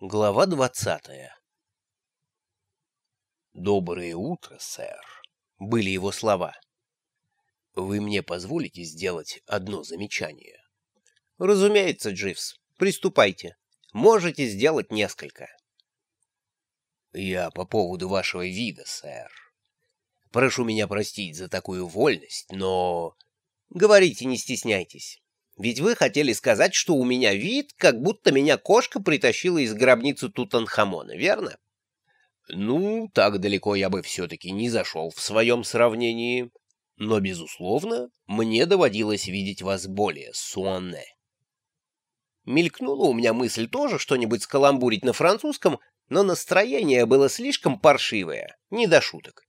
Глава двадцатая «Доброе утро, сэр», — были его слова. «Вы мне позволите сделать одно замечание?» «Разумеется, Дживс. Приступайте. Можете сделать несколько». «Я по поводу вашего вида, сэр. Прошу меня простить за такую вольность, но...» «Говорите, не стесняйтесь. Ведь вы хотели сказать, что у меня вид, как будто меня кошка притащила из гробницы Тутанхамона, верно? Ну, так далеко я бы все-таки не зашел в своем сравнении. Но, безусловно, мне доводилось видеть вас более суанне. Мелькнула у меня мысль тоже что-нибудь скаламбурить на французском, но настроение было слишком паршивое, не до шуток.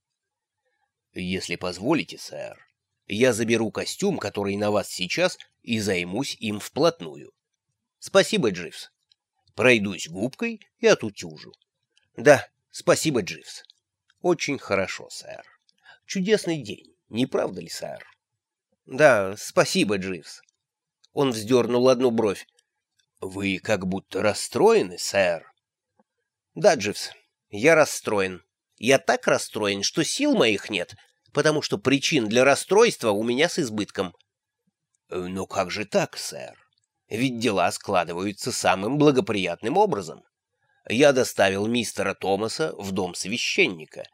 Если позволите, сэр, я заберу костюм, который на вас сейчас, и займусь им вплотную. Спасибо, Дживс. Пройдусь губкой и отутюжу. Да, спасибо, Дживс. Очень хорошо, сэр. Чудесный день, не правда ли, сэр? Да, спасибо, Дживс. Он вздернул одну бровь. Вы как будто расстроены, сэр. Да, Дживс, я расстроен. Я так расстроен, что сил моих нет, потому что причин для расстройства у меня с избытком. «Но «Ну как же так, сэр? Ведь дела складываются самым благоприятным образом. Я доставил мистера Томаса в дом священника,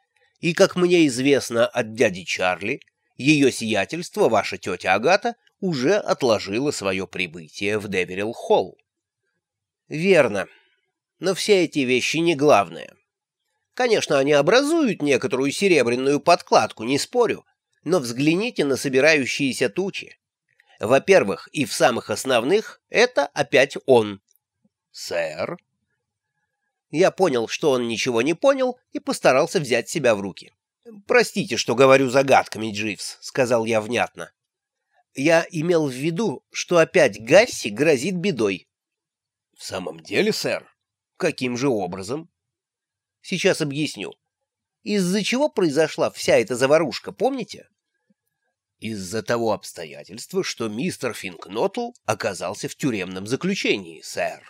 и, как мне известно от дяди Чарли, ее сиятельство, ваша тетя Агата, уже отложила свое прибытие в Деверилл-Холл». «Верно. Но все эти вещи не главное. Конечно, они образуют некоторую серебряную подкладку, не спорю, но взгляните на собирающиеся тучи. Во-первых, и в самых основных, это опять он. «Сэр?» Я понял, что он ничего не понял, и постарался взять себя в руки. «Простите, что говорю загадками, Дживс», — сказал я внятно. «Я имел в виду, что опять Гасси грозит бедой». «В самом деле, сэр? Каким же образом?» Сейчас объясню. Из-за чего произошла вся эта заварушка, помните? Из-за того обстоятельства, что мистер Финкнотл оказался в тюремном заключении, сэр.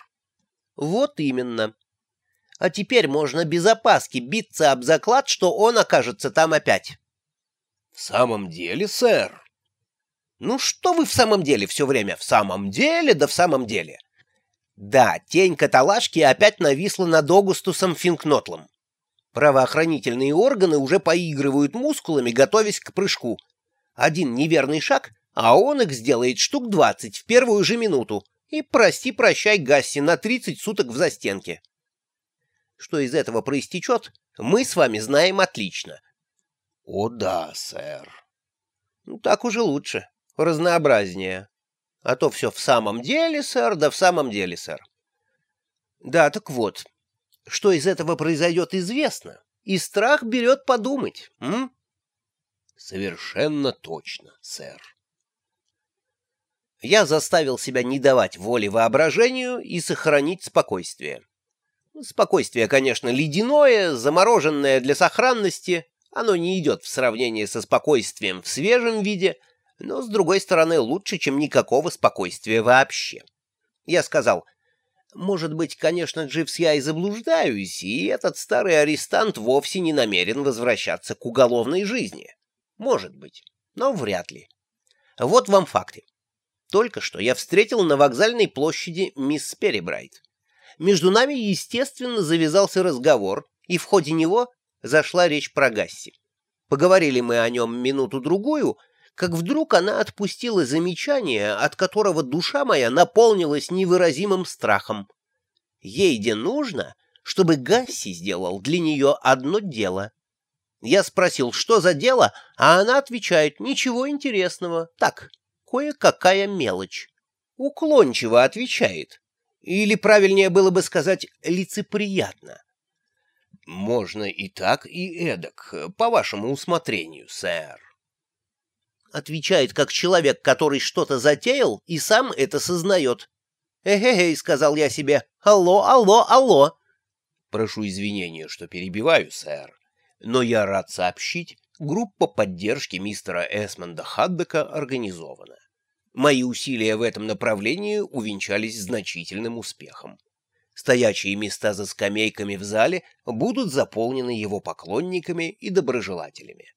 Вот именно. А теперь можно без опаски биться об заклад, что он окажется там опять. В самом деле, сэр? Ну что вы в самом деле все время? В самом деле, да в самом деле. Да, тень каталажки опять нависла над Огустусом Финкнотлом. Правоохранительные органы уже поигрывают мускулами, готовясь к прыжку. Один неверный шаг, а он их сделает штук двадцать в первую же минуту. И прости-прощай, Гасси, на тридцать суток в застенке. Что из этого проистечет, мы с вами знаем отлично. — О да, сэр. Ну, — Так уже лучше, разнообразнее. А то все в самом деле, сэр, да в самом деле, сэр. Да, так вот, что из этого произойдет, известно, и страх берет подумать. М? Совершенно точно, сэр. Я заставил себя не давать воли воображению и сохранить спокойствие. Спокойствие, конечно, ледяное, замороженное для сохранности. Оно не идет в сравнении со спокойствием в свежем виде — но, с другой стороны, лучше, чем никакого спокойствия вообще. Я сказал, может быть, конечно, Дживс, я и заблуждаюсь, и этот старый арестант вовсе не намерен возвращаться к уголовной жизни. Может быть, но вряд ли. Вот вам факты. Только что я встретил на вокзальной площади мисс Перебрайт. Между нами, естественно, завязался разговор, и в ходе него зашла речь про Гасси. Поговорили мы о нем минуту-другую, как вдруг она отпустила замечание, от которого душа моя наполнилась невыразимым страхом. Ей-де нужно, чтобы Гасси сделал для нее одно дело. Я спросил, что за дело, а она отвечает, ничего интересного, так, кое-какая мелочь. Уклончиво отвечает. Или правильнее было бы сказать лицеприятно. Можно и так, и эдак, по вашему усмотрению, сэр отвечает как человек, который что-то затеял и сам это сознает. «Эй-эй-эй», — сказал я себе, — «алло, алло, алло». Прошу извинения, что перебиваю, сэр, но я рад сообщить, группа поддержки мистера Эсмонда Хаддека организована. Мои усилия в этом направлении увенчались значительным успехом. Стоячие места за скамейками в зале будут заполнены его поклонниками и доброжелателями.